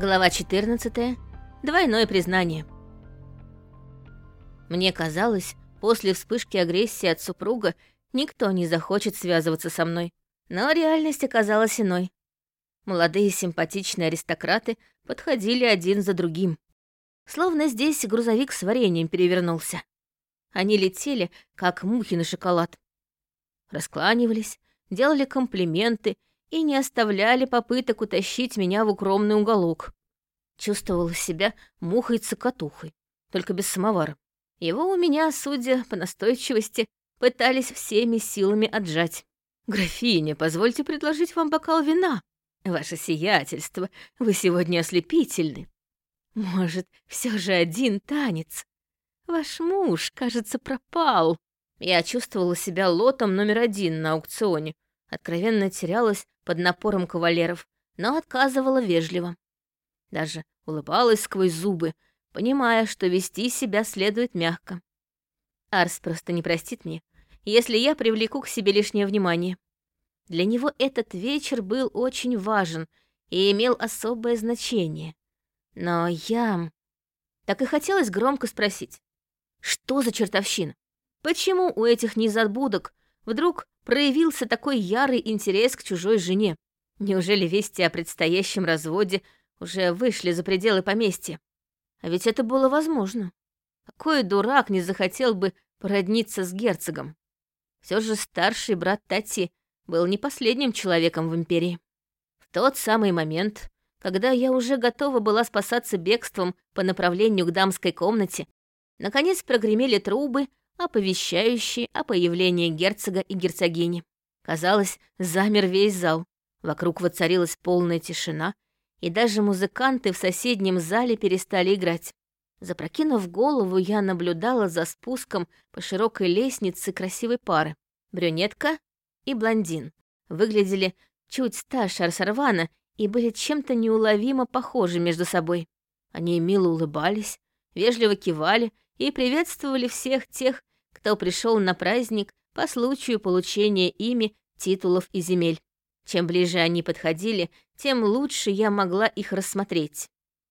Глава 14. Двойное признание. Мне казалось, после вспышки агрессии от супруга никто не захочет связываться со мной. Но реальность оказалась иной. Молодые симпатичные аристократы подходили один за другим. Словно здесь грузовик с вареньем перевернулся. Они летели, как мухи на шоколад. Раскланивались, делали комплименты и не оставляли попыток утащить меня в укромный уголок. Чувствовала себя мухой-цокотухой, только без самовара. Его у меня, судя по настойчивости, пытались всеми силами отжать. «Графиня, позвольте предложить вам бокал вина. Ваше сиятельство, вы сегодня ослепительны. Может, все же один танец? Ваш муж, кажется, пропал». Я чувствовала себя лотом номер один на аукционе, откровенно терялась под напором кавалеров, но отказывала вежливо. Даже улыбалась сквозь зубы, понимая, что вести себя следует мягко. Арс просто не простит мне, если я привлеку к себе лишнее внимание. Для него этот вечер был очень важен и имел особое значение. Но я... Так и хотелось громко спросить, что за чертовщина? Почему у этих незабудок вдруг проявился такой ярый интерес к чужой жене? Неужели вести о предстоящем разводе уже вышли за пределы поместья? А ведь это было возможно. Какой дурак не захотел бы породниться с герцогом? Все же старший брат Тати был не последним человеком в империи. В тот самый момент, когда я уже готова была спасаться бегством по направлению к дамской комнате, наконец прогремели трубы, оповещающие о появлении герцога и герцогини. Казалось, замер весь зал. Вокруг воцарилась полная тишина, и даже музыканты в соседнем зале перестали играть. Запрокинув голову, я наблюдала за спуском по широкой лестнице красивой пары. Брюнетка и блондин. Выглядели чуть старше Арсарвана и были чем-то неуловимо похожи между собой. Они мило улыбались, вежливо кивали и приветствовали всех тех, кто пришел на праздник по случаю получения ими титулов и земель. Чем ближе они подходили, тем лучше я могла их рассмотреть.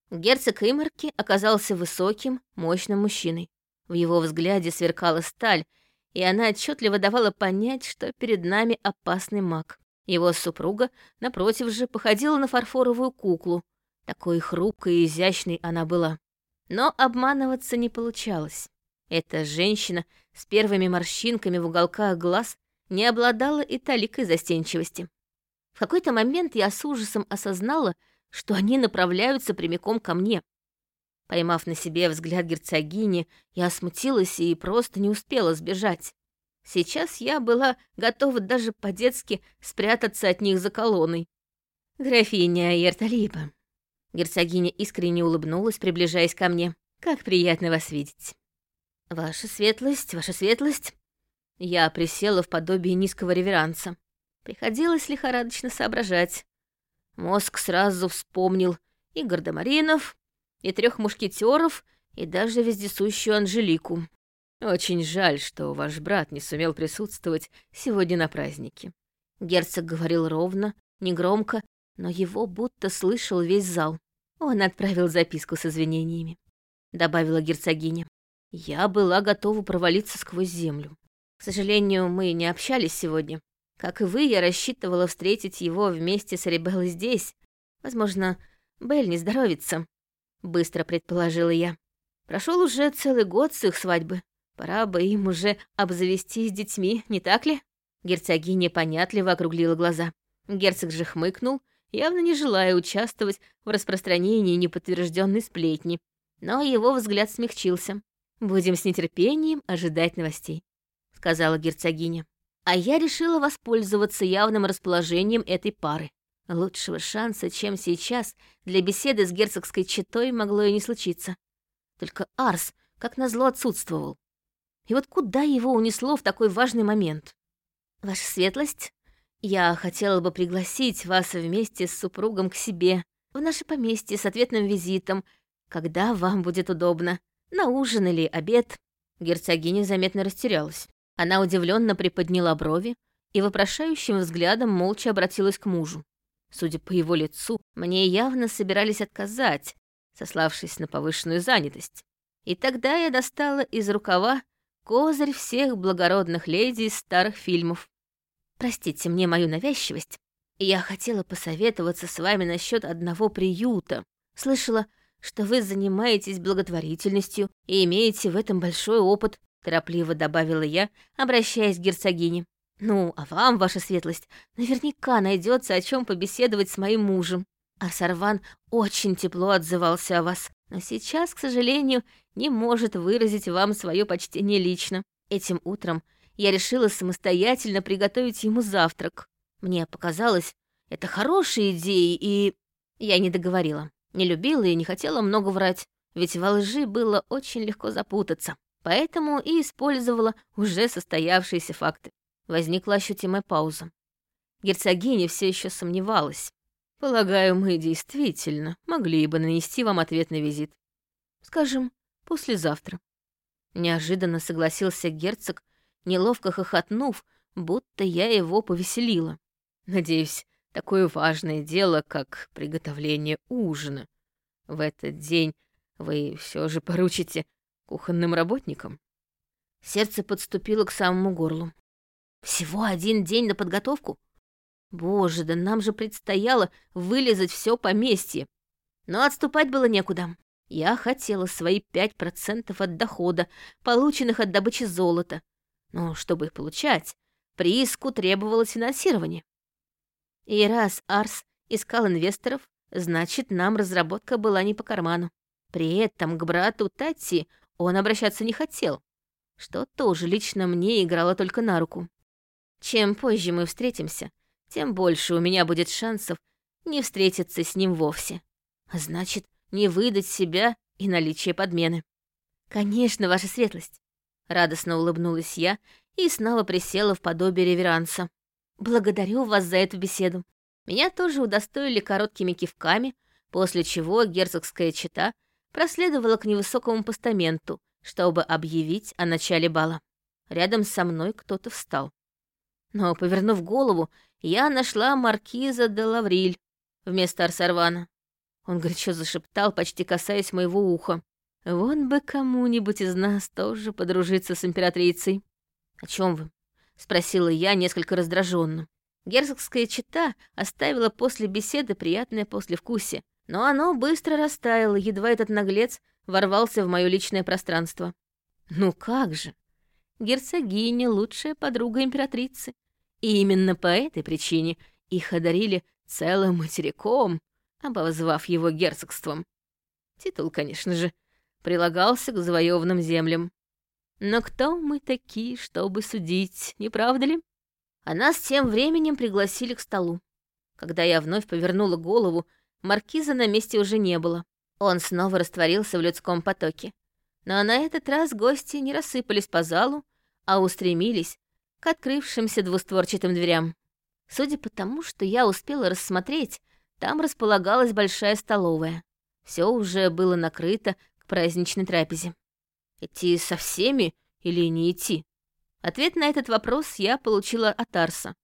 Герцог Имарки оказался высоким, мощным мужчиной. В его взгляде сверкала сталь, и она отчетливо давала понять, что перед нами опасный маг. Его супруга, напротив же, походила на фарфоровую куклу. Такой хрупкой и изящной она была. Но обманываться не получалось. Эта женщина с первыми морщинками в уголках глаз не обладала и таликой застенчивости. В какой-то момент я с ужасом осознала, что они направляются прямиком ко мне. Поймав на себе взгляд герцогини, я смутилась и просто не успела сбежать. Сейчас я была готова даже по-детски спрятаться от них за колонной. «Графиня Ерталипа». Герцогиня искренне улыбнулась, приближаясь ко мне. «Как приятно вас видеть». «Ваша светлость, ваша светлость!» Я присела в подобие низкого реверанса. Приходилось лихорадочно соображать. Мозг сразу вспомнил и гардемаринов, и трех мушкетеров, и даже вездесущую Анжелику. Очень жаль, что ваш брат не сумел присутствовать сегодня на празднике. Герцог говорил ровно, негромко, но его будто слышал весь зал. Он отправил записку с извинениями, добавила герцогиня. Я была готова провалиться сквозь землю. К сожалению, мы не общались сегодня. Как и вы, я рассчитывала встретить его вместе с Ребеллой здесь. Возможно, Белль не здоровится, быстро предположила я. Прошел уже целый год с их свадьбы. Пора бы им уже обзавестись детьми, не так ли? Герцогиня понятливо округлила глаза. Герцог же хмыкнул, явно не желая участвовать в распространении неподтвержденной сплетни. Но его взгляд смягчился. «Будем с нетерпением ожидать новостей», — сказала герцогиня. А я решила воспользоваться явным расположением этой пары. Лучшего шанса, чем сейчас, для беседы с герцогской четой могло и не случиться. Только Арс, как назло, отсутствовал. И вот куда его унесло в такой важный момент? Ваша светлость, я хотела бы пригласить вас вместе с супругом к себе, в наше поместье с ответным визитом, когда вам будет удобно. На ужин или обед?» Герцогиня заметно растерялась. Она удивленно приподняла брови и вопрошающим взглядом молча обратилась к мужу. Судя по его лицу, мне явно собирались отказать, сославшись на повышенную занятость. И тогда я достала из рукава козырь всех благородных леди из старых фильмов. Простите мне мою навязчивость. Я хотела посоветоваться с вами насчет одного приюта. Слышала, что вы занимаетесь благотворительностью и имеете в этом большой опыт, торопливо добавила я, обращаясь к герцогине. Ну, а вам, ваша светлость, наверняка найдется о чем побеседовать с моим мужем. Арсарван очень тепло отзывался о вас, но сейчас, к сожалению, не может выразить вам свое почтение лично. Этим утром я решила самостоятельно приготовить ему завтрак. Мне показалось, это хорошая идея, и... Я не договорила. Не любила и не хотела много врать, ведь во лжи было очень легко запутаться. Поэтому и использовала уже состоявшиеся факты. Возникла ощутимая пауза. Герцогиня все еще сомневалась. Полагаю, мы действительно могли бы нанести вам ответный визит. Скажем, послезавтра. Неожиданно согласился герцог, неловко хохотнув, будто я его повеселила. Надеюсь, такое важное дело, как приготовление ужина. В этот день вы все же поручите кухонным работникам. Сердце подступило к самому горлу. Всего один день на подготовку? Боже, да нам же предстояло вылезать все поместье. Но отступать было некуда. Я хотела свои пять процентов от дохода, полученных от добычи золота. Но чтобы их получать, прииску требовалось финансирование. И раз Арс искал инвесторов, значит, нам разработка была не по карману. При этом к брату Тати он обращаться не хотел, что тоже лично мне играло только на руку. Чем позже мы встретимся, тем больше у меня будет шансов не встретиться с ним вовсе. А значит, не выдать себя и наличие подмены. «Конечно, ваша светлость!» Радостно улыбнулась я и снова присела в подобие реверанса. «Благодарю вас за эту беседу». Меня тоже удостоили короткими кивками, после чего герцогская чета проследовала к невысокому постаменту, чтобы объявить о начале бала. Рядом со мной кто-то встал. Но, повернув голову, я нашла маркиза де Лавриль вместо Арсарвана. Он горячо зашептал, почти касаясь моего уха. «Вон бы кому-нибудь из нас тоже подружиться с императрицей». «О чем вы?» — спросила я несколько раздраженно. Герцогская чита оставила после беседы приятное послевкусие, но оно быстро растаяло, едва этот наглец ворвался в мое личное пространство. «Ну как же! Герцогиня — лучшая подруга императрицы, и именно по этой причине их одарили целым материком, обозвав его герцогством. Титул, конечно же, прилагался к завоеванным землям. Но кто мы такие, чтобы судить, не правда ли? А нас тем временем пригласили к столу. Когда я вновь повернула голову, маркиза на месте уже не было. Он снова растворился в людском потоке. Но на этот раз гости не рассыпались по залу, а устремились к открывшимся двустворчатым дверям. Судя по тому, что я успела рассмотреть, там располагалась большая столовая. Все уже было накрыто к праздничной трапезе. Идти со всеми или не идти? Ответ на этот вопрос я получила от Арса.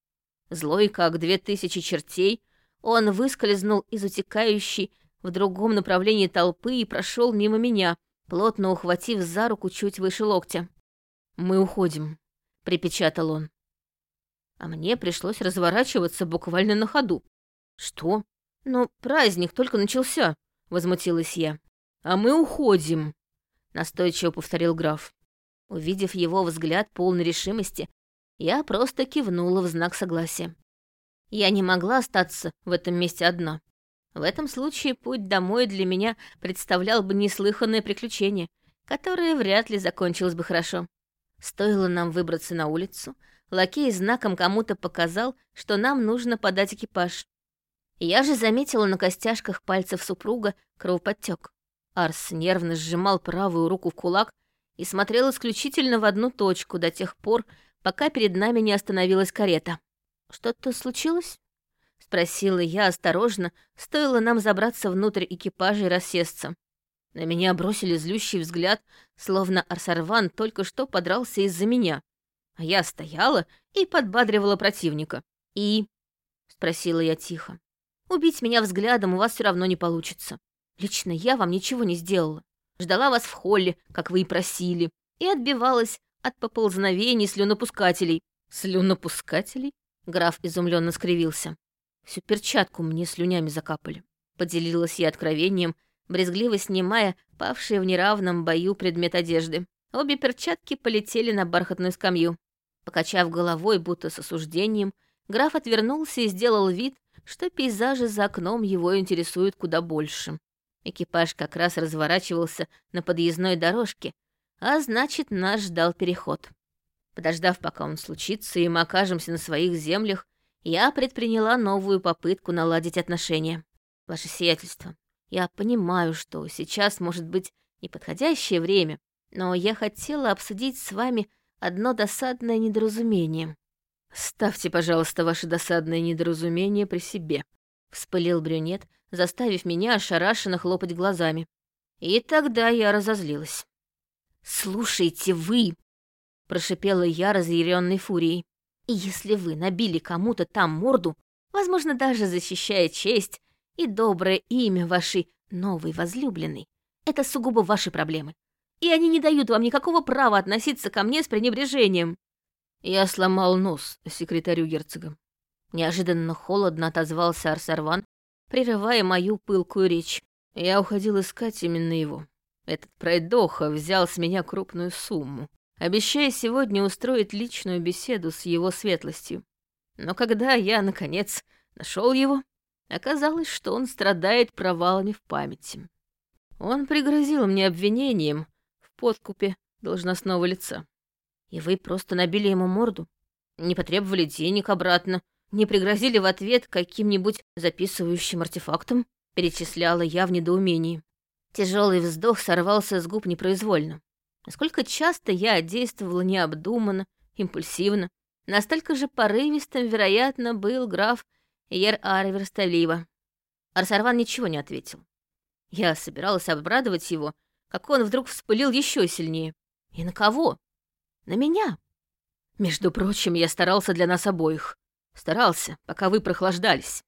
Злой, как две тысячи чертей, он выскользнул из утекающей в другом направлении толпы и прошел мимо меня, плотно ухватив за руку чуть выше локтя. «Мы уходим», — припечатал он. А мне пришлось разворачиваться буквально на ходу. «Что? Но праздник только начался», — возмутилась я. «А мы уходим», — настойчиво повторил граф. Увидев его взгляд полной решимости, я просто кивнула в знак согласия. Я не могла остаться в этом месте одна. В этом случае путь домой для меня представлял бы неслыханное приключение, которое вряд ли закончилось бы хорошо. Стоило нам выбраться на улицу, лакей знаком кому-то показал, что нам нужно подать экипаж. Я же заметила на костяшках пальцев супруга кровоподтек. Арс нервно сжимал правую руку в кулак и смотрел исключительно в одну точку до тех пор, пока перед нами не остановилась карета. «Что-то случилось?» — спросила я осторожно, стоило нам забраться внутрь экипажа и рассесться. На меня бросили злющий взгляд, словно Арсарван только что подрался из-за меня. А я стояла и подбадривала противника. «И?» — спросила я тихо. Убить меня взглядом у вас все равно не получится. Лично я вам ничего не сделала. Ждала вас в холле, как вы и просили, и отбивалась от поползновений слюнопускателей. Слюнопускателей? Граф изумленно скривился. Всю перчатку мне слюнями закапали. Поделилась я откровением, брезгливо снимая павшие в неравном бою предмет одежды. Обе перчатки полетели на бархатную скамью. Покачав головой, будто с осуждением, граф отвернулся и сделал вид, что пейзажи за окном его интересуют куда больше. Экипаж как раз разворачивался на подъездной дорожке, а значит, нас ждал переход. Подождав, пока он случится, и мы окажемся на своих землях, я предприняла новую попытку наладить отношения. Ваше сиятельство, я понимаю, что сейчас может быть неподходящее время, но я хотела обсудить с вами одно досадное недоразумение. «Ставьте, пожалуйста, ваше досадное недоразумение при себе», — вспылил брюнет, заставив меня ошарашенно хлопать глазами. И тогда я разозлилась. «Слушайте вы!» — прошипела я разъяренной фурией. «И если вы набили кому-то там морду, возможно, даже защищая честь и доброе имя вашей новой возлюбленной, это сугубо ваши проблемы. И они не дают вам никакого права относиться ко мне с пренебрежением. Я сломал нос секретарю герцога. Неожиданно холодно отозвался Арсарван, прерывая мою пылкую речь. Я уходил искать именно его. Этот пройдоха взял с меня крупную сумму, обещая сегодня устроить личную беседу с его светлостью. Но когда я, наконец, нашел его, оказалось, что он страдает провалами в памяти. Он пригрозил мне обвинением в подкупе должностного лица. И вы просто набили ему морду? Не потребовали денег обратно? Не пригрозили в ответ каким-нибудь записывающим артефактом? Перечисляла я в недоумении. Тяжелый вздох сорвался с губ непроизвольно. Насколько часто я действовала необдуманно, импульсивно, настолько же порывистым, вероятно, был граф Ер Арвер Сталива. Арсарван ничего не ответил. Я собиралась обрадовать его, как он вдруг вспылил еще сильнее. И на кого? На меня. Между прочим, я старался для нас обоих. Старался, пока вы прохлаждались.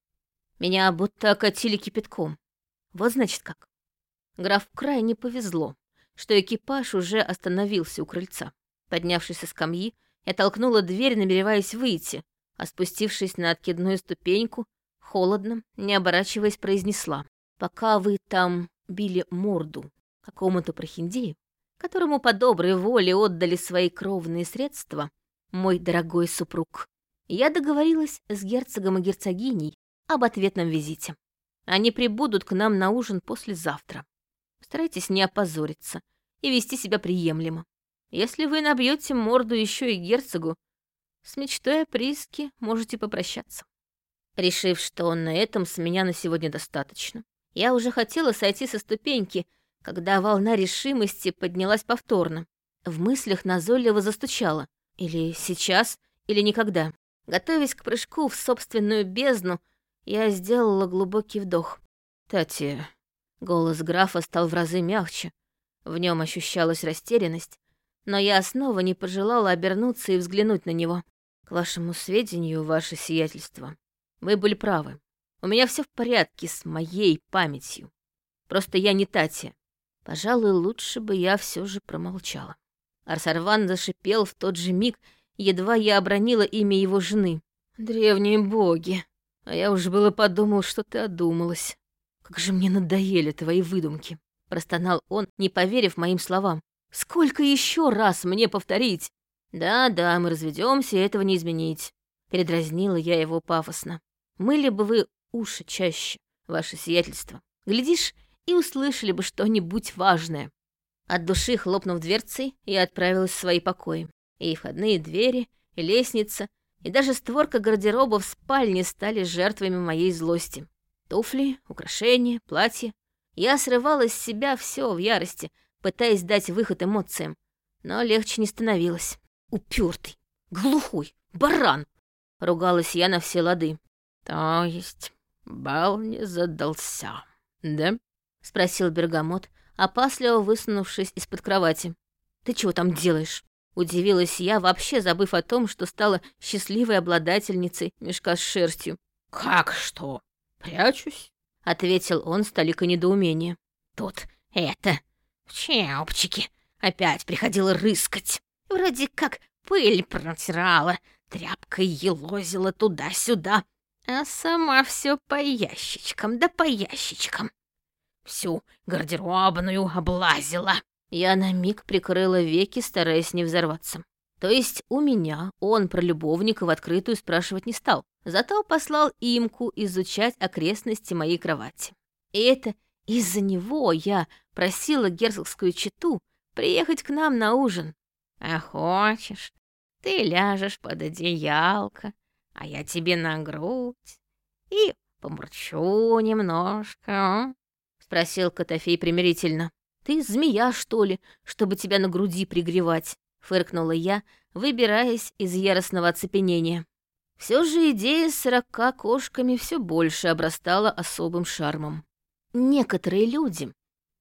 Меня будто окатили кипятком. Вот значит как. Граф крайне повезло, что экипаж уже остановился у крыльца. Поднявшись со скамьи, я толкнула дверь, намереваясь выйти, а спустившись на откидную ступеньку, холодно, не оборачиваясь, произнесла. «Пока вы там били морду какому-то прохиндею, которому по доброй воле отдали свои кровные средства, мой дорогой супруг. Я договорилась с герцогом и герцогиней об ответном визите. Они прибудут к нам на ужин послезавтра. Старайтесь не опозориться и вести себя приемлемо. Если вы набьете морду еще и герцогу, с мечтой о приске можете попрощаться. Решив, что на этом с меня на сегодня достаточно, я уже хотела сойти со ступеньки, когда волна решимости поднялась повторно. В мыслях назойливо застучала. Или сейчас, или никогда. Готовясь к прыжку в собственную бездну, я сделала глубокий вдох. «Тати...» Голос графа стал в разы мягче. В нем ощущалась растерянность, но я снова не пожелала обернуться и взглянуть на него. К вашему сведению, ваше сиятельство, вы были правы. У меня все в порядке с моей памятью. Просто я не Тати. Пожалуй, лучше бы я все же промолчала. Арсарван зашипел в тот же миг, едва я обронила имя его жены. «Древние боги! А я уже было подумал, что ты одумалась. Как же мне надоели твои выдумки!» Простонал он, не поверив моим словам. «Сколько еще раз мне повторить?» «Да-да, мы разведемся, этого не изменить», — передразнила я его пафосно. «Мыли бы вы уши чаще, ваше сиятельство. Глядишь, и услышали бы что-нибудь важное. От души хлопнув дверцей, я отправилась в свои покои. И входные двери, и лестница, и даже створка гардероба в спальне стали жертвами моей злости. Туфли, украшения, платья. Я срывала с себя все в ярости, пытаясь дать выход эмоциям, но легче не становилось. Упертый, глухой, баран! Ругалась я на все лады. То есть бал не задался, да? — спросил Бергамот, опасливо высунувшись из-под кровати. «Ты чего там делаешь?» Удивилась я, вообще забыв о том, что стала счастливой обладательницей мешка с шерстью. «Как что? «Прячусь», — ответил он с толикой недоумения. «Тут это, чапчики, опять приходила рыскать. Вроде как пыль протирала, тряпкой елозила туда-сюда, а сама все по ящичкам, да по ящичкам. Всю гардеробную облазила». Я на миг прикрыла веки, стараясь не взорваться. То есть у меня он про любовника в открытую спрашивать не стал, зато послал имку изучать окрестности моей кровати. И это из-за него я просила герцогскую чету приехать к нам на ужин. А хочешь, ты ляжешь под одеялко, а я тебе на грудь и помурчу немножко, а?» — спросил Котофей примирительно. «Ты змея, что ли, чтобы тебя на груди пригревать?» — фыркнула я, выбираясь из яростного оцепенения. Все же идея с сорока кошками все больше обрастала особым шармом. Некоторые люди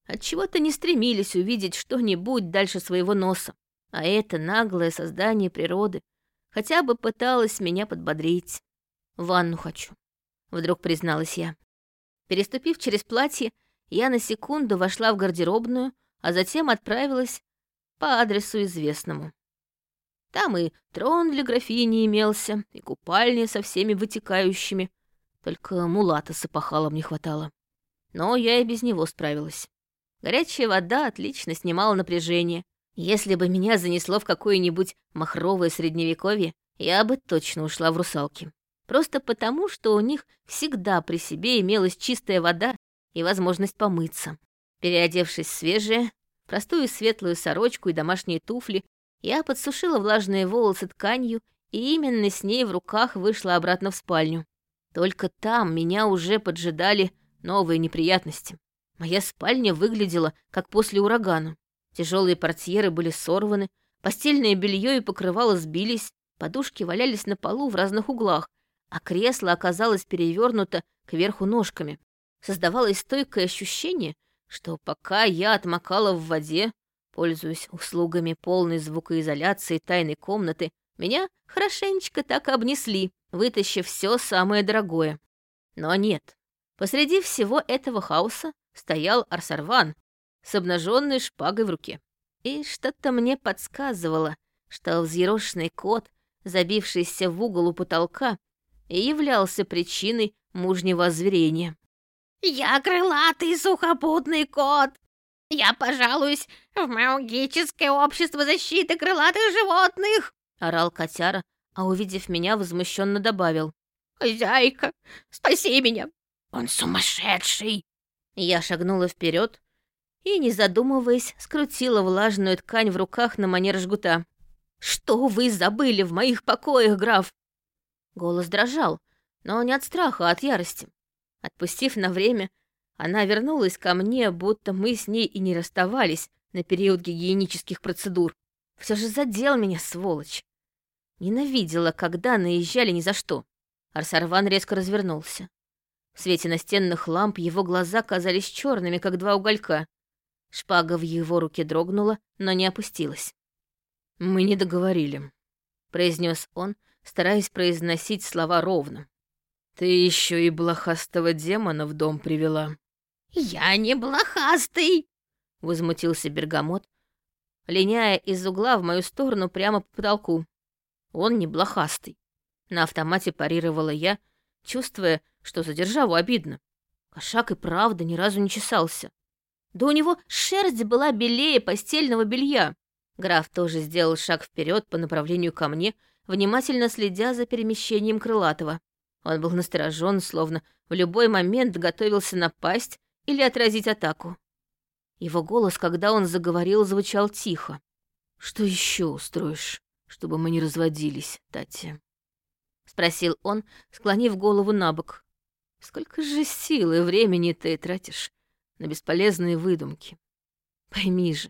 отчего-то не стремились увидеть что-нибудь дальше своего носа, а это наглое создание природы хотя бы пыталось меня подбодрить. «Ванну хочу», — вдруг призналась я. Переступив через платье, я на секунду вошла в гардеробную, а затем отправилась по адресу известному. Там и трон для графини имелся, и купальня со всеми вытекающими, только мулата с опахалом не хватало. Но я и без него справилась. Горячая вода отлично снимала напряжение. Если бы меня занесло в какое-нибудь махровое средневековье, я бы точно ушла в русалки. Просто потому, что у них всегда при себе имелась чистая вода и возможность помыться. Переодевшись свежее, простую светлую сорочку и домашние туфли, я подсушила влажные волосы тканью и именно с ней в руках вышла обратно в спальню. Только там меня уже поджидали новые неприятности. Моя спальня выглядела, как после урагана. Тяжелые портьеры были сорваны, постельное белье и покрывало сбились, подушки валялись на полу в разных углах, а кресло оказалось перевернуто кверху ножками. Создавалось стойкое ощущение, что пока я отмокала в воде, пользуясь услугами полной звукоизоляции тайной комнаты, меня хорошенечко так обнесли, вытащив все самое дорогое. Но нет. Посреди всего этого хаоса стоял Арсарван с обнаженной шпагой в руке. И что-то мне подсказывало, что взъерошенный кот, забившийся в угол у потолка, и являлся причиной мужнего озверения. «Я крылатый сухопутный кот! Я пожалуюсь в магическое общество защиты крылатых животных!» — орал котяра, а увидев меня, возмущенно добавил. «Хозяйка, спаси меня! Он сумасшедший!» Я шагнула вперед и, не задумываясь, скрутила влажную ткань в руках на манер жгута. «Что вы забыли в моих покоях, граф?» Голос дрожал, но не от страха, а от ярости. Отпустив на время, она вернулась ко мне, будто мы с ней и не расставались на период гигиенических процедур. Все же задел меня, сволочь. Ненавидела, когда наезжали ни за что. Арсарван резко развернулся. В свете настенных ламп его глаза казались черными, как два уголька. Шпага в его руке дрогнула, но не опустилась. «Мы не договорили», — произнес он, стараясь произносить слова ровно. «Ты еще и блохастого демона в дом привела». «Я не блохастый!» — возмутился Бергамот, линяя из угла в мою сторону прямо по потолку. «Он не блохастый». На автомате парировала я, чувствуя, что за державу обидно. Кошак и правда ни разу не чесался. Да у него шерсть была белее постельного белья. Граф тоже сделал шаг вперед по направлению ко мне, внимательно следя за перемещением Крылатого. Он был насторожен, словно в любой момент готовился напасть или отразить атаку. Его голос, когда он заговорил, звучал тихо. «Что еще устроишь, чтобы мы не разводились, Татья?» — спросил он, склонив голову на бок. «Сколько же сил и времени ты тратишь на бесполезные выдумки? Пойми же,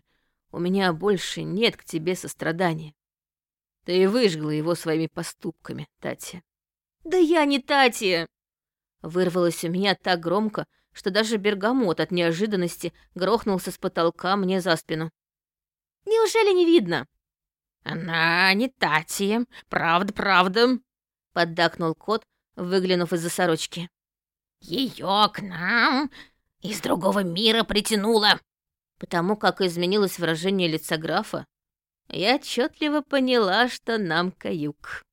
у меня больше нет к тебе сострадания. Ты и выжгла его своими поступками, Татья». «Да я не Татья!» Вырвалось у меня так громко, что даже бергамот от неожиданности грохнулся с потолка мне за спину. «Неужели не видно?» «Она не Татья, правда, правда», — поддакнул кот, выглянув из-за сорочки. Ее к нам из другого мира притянуло. Потому как изменилось выражение лица графа, я отчетливо поняла, что нам каюк.